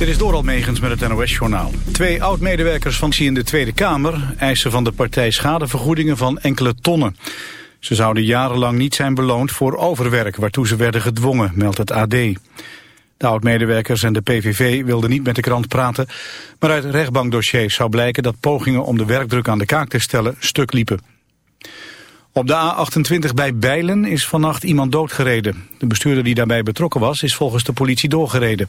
Dit is Doral Megens met het NOS-journaal. Twee oud-medewerkers van in de Tweede Kamer eisen van de partij schadevergoedingen van enkele tonnen. Ze zouden jarenlang niet zijn beloond voor overwerk waartoe ze werden gedwongen, meldt het AD. De oud-medewerkers en de PVV wilden niet met de krant praten, maar uit rechtbankdossiers zou blijken dat pogingen om de werkdruk aan de kaak te stellen stuk liepen. Op de A28 bij Bijlen is vannacht iemand doodgereden. De bestuurder die daarbij betrokken was is volgens de politie doorgereden.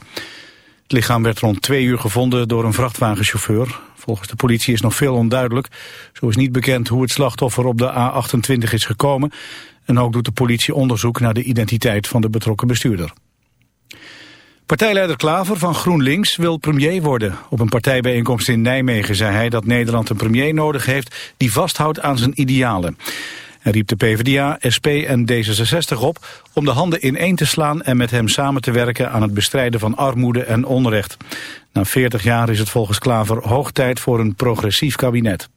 Het lichaam werd rond twee uur gevonden door een vrachtwagenchauffeur. Volgens de politie is nog veel onduidelijk. Zo is niet bekend hoe het slachtoffer op de A28 is gekomen. En ook doet de politie onderzoek naar de identiteit van de betrokken bestuurder. Partijleider Klaver van GroenLinks wil premier worden. Op een partijbijeenkomst in Nijmegen zei hij dat Nederland een premier nodig heeft die vasthoudt aan zijn idealen. Hij riep de PvdA, SP en D66 op om de handen ineen te slaan en met hem samen te werken aan het bestrijden van armoede en onrecht. Na 40 jaar is het volgens Klaver hoog tijd voor een progressief kabinet.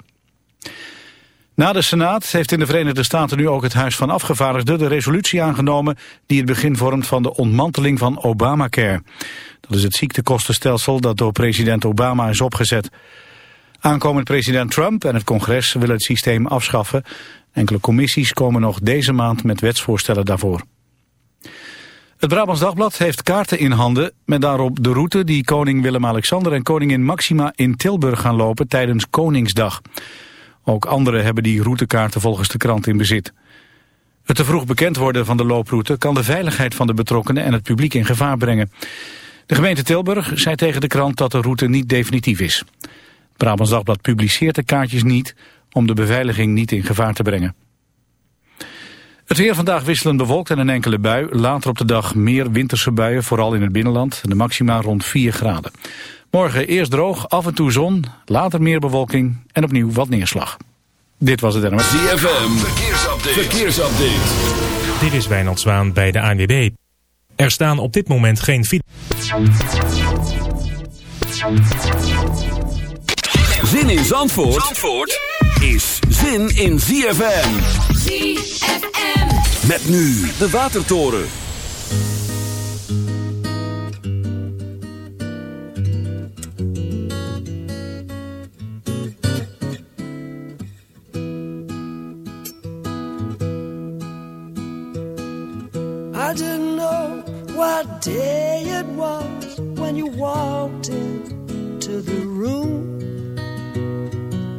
Na de Senaat heeft in de Verenigde Staten nu ook het Huis van Afgevaardigden de resolutie aangenomen die het begin vormt van de ontmanteling van Obamacare. Dat is het ziektekostenstelsel dat door president Obama is opgezet. Aankomend president Trump en het congres willen het systeem afschaffen. Enkele commissies komen nog deze maand met wetsvoorstellen daarvoor. Het Brabants Dagblad heeft kaarten in handen met daarop de route die koning Willem-Alexander en koningin Maxima in Tilburg gaan lopen tijdens Koningsdag. Ook anderen hebben die routekaarten volgens de krant in bezit. Het te vroeg bekend worden van de looproute kan de veiligheid van de betrokkenen en het publiek in gevaar brengen. De gemeente Tilburg zei tegen de krant dat de route niet definitief is. Het Brabants Dagblad publiceert de kaartjes niet om de beveiliging niet in gevaar te brengen. Het weer vandaag wisselend bewolkt en een enkele bui. Later op de dag meer winterse buien, vooral in het binnenland. De maxima rond 4 graden. Morgen eerst droog, af en toe zon, later meer bewolking en opnieuw wat neerslag. Dit was het NMS. ZFM, verkeersupdate. verkeersupdate. Dit is Wijnald Zwaan bij de ANWB. Er staan op dit moment geen fiets. Zin in Zandvoort, Zandvoort is zin in ZFM. ZFM. Met nu de Watertoren. I didn't know what day it was when you walked into the room.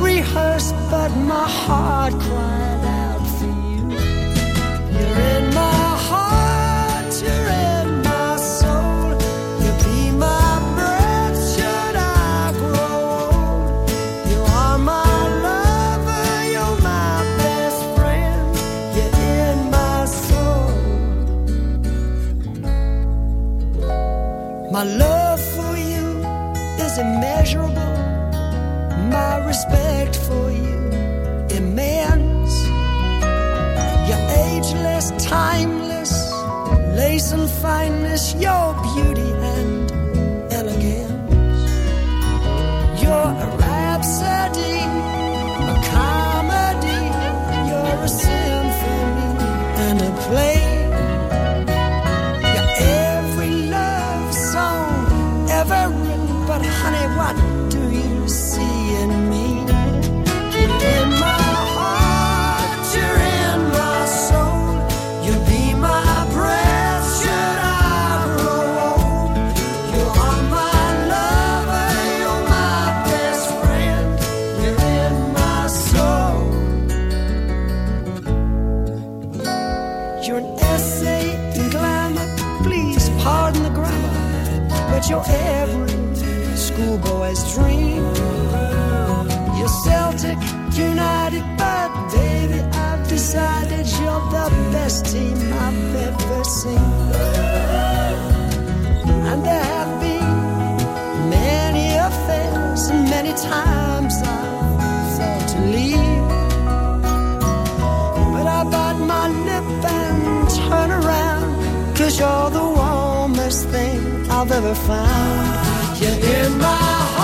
rehearsed, but my heart cried out for you. You're in my kindness, your ever found. You're in my heart,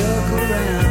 circle round.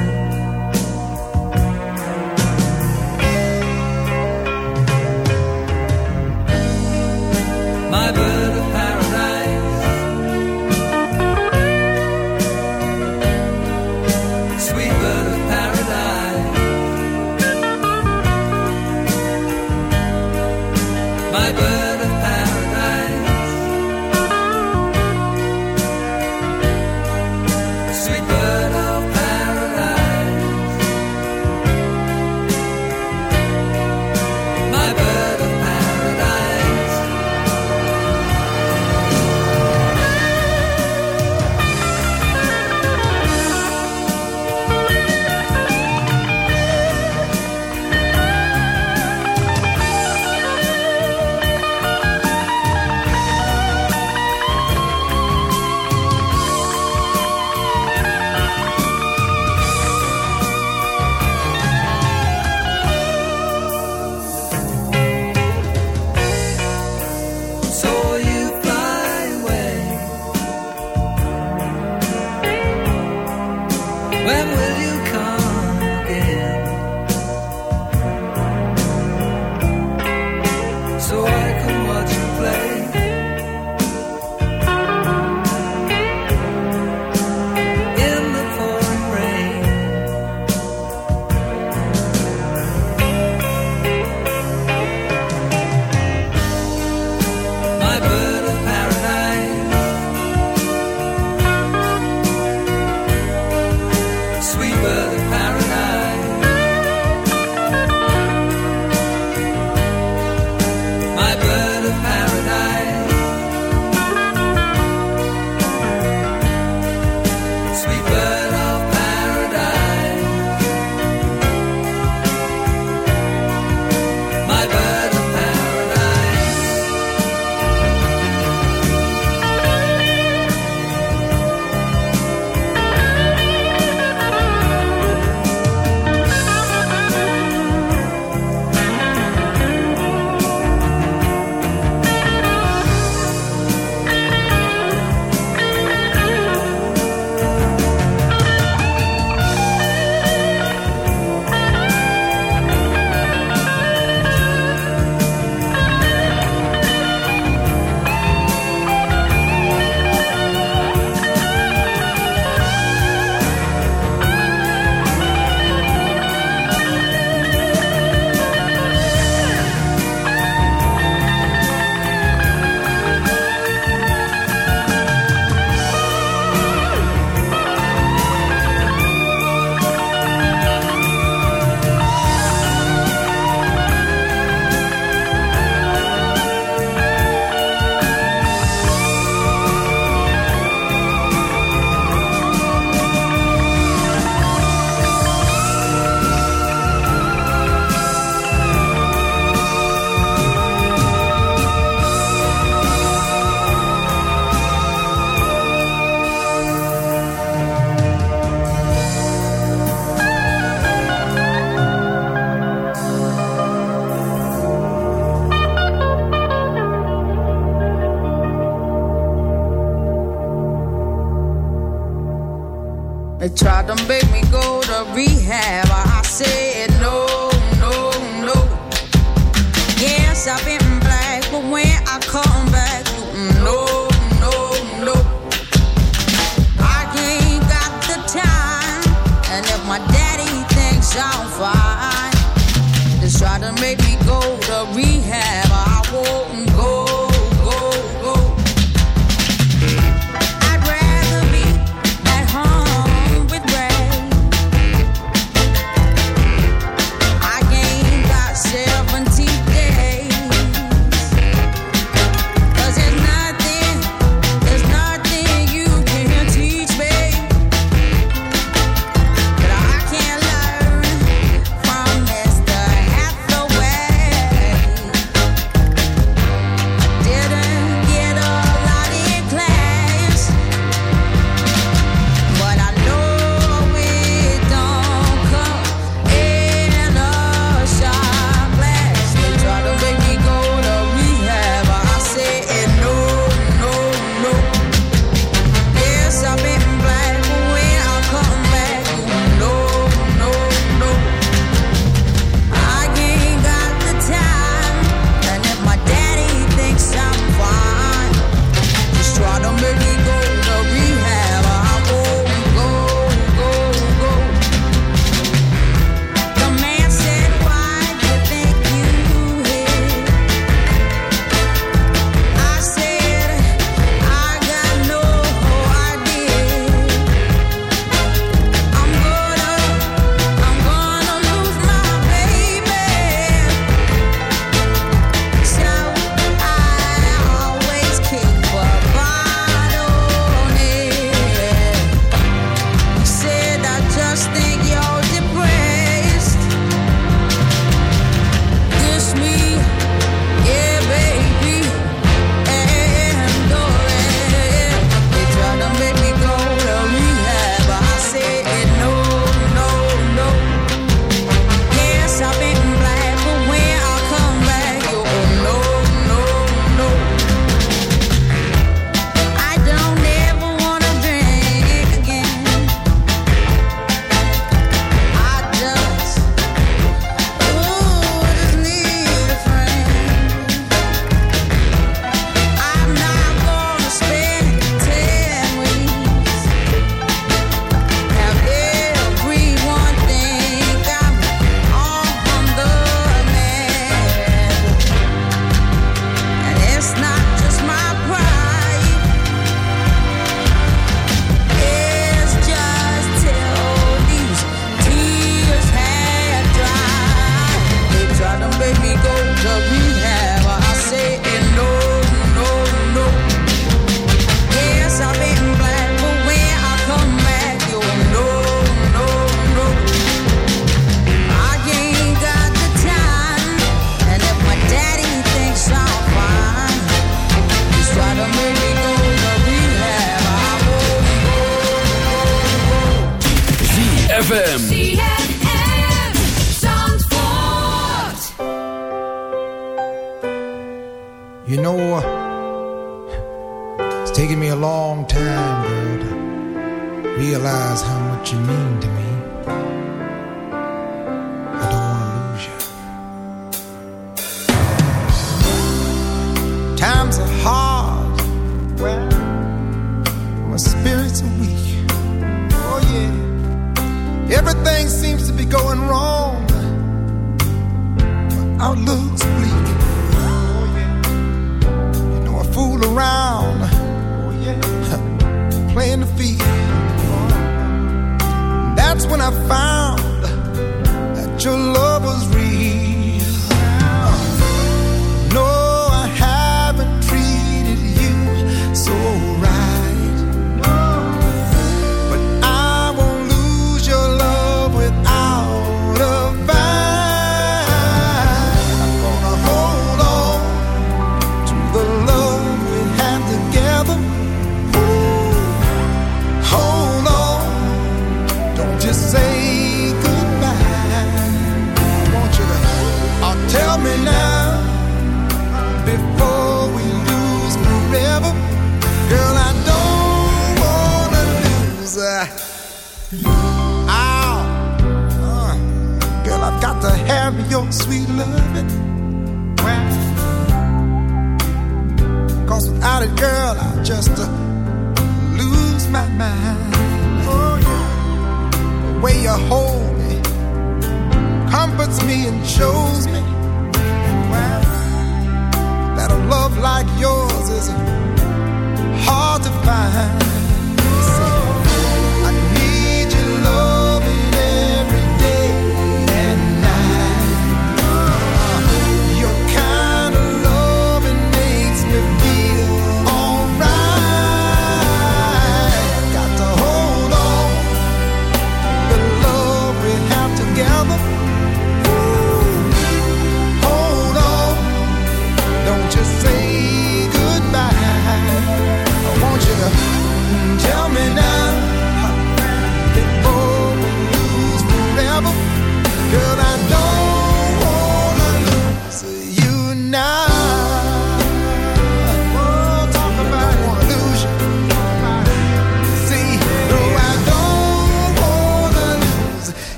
Make me go to rehab. I said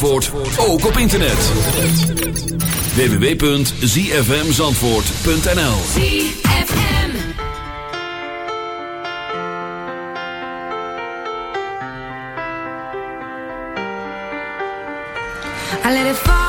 Zandvoort ook op internet. www.zfmzandvoort.nl ZFM I let it fall.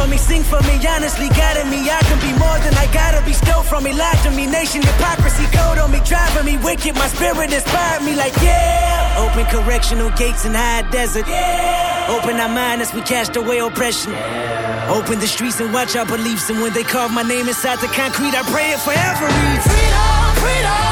for me, sing for me, honestly guiding me. I can be more than I gotta be, stole from me, lied to me. Nation hypocrisy, code on me, driving me wicked. My spirit inspired me, like, yeah. Open correctional gates in high desert. Yeah. Open our mind as we cast away oppression. Yeah. Open the streets and watch our beliefs. And when they carve my name inside the concrete, I pray it forever. Freedom, freedom.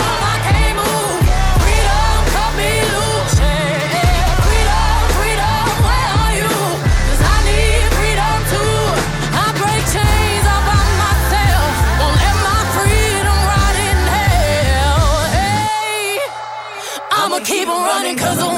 running cause I'm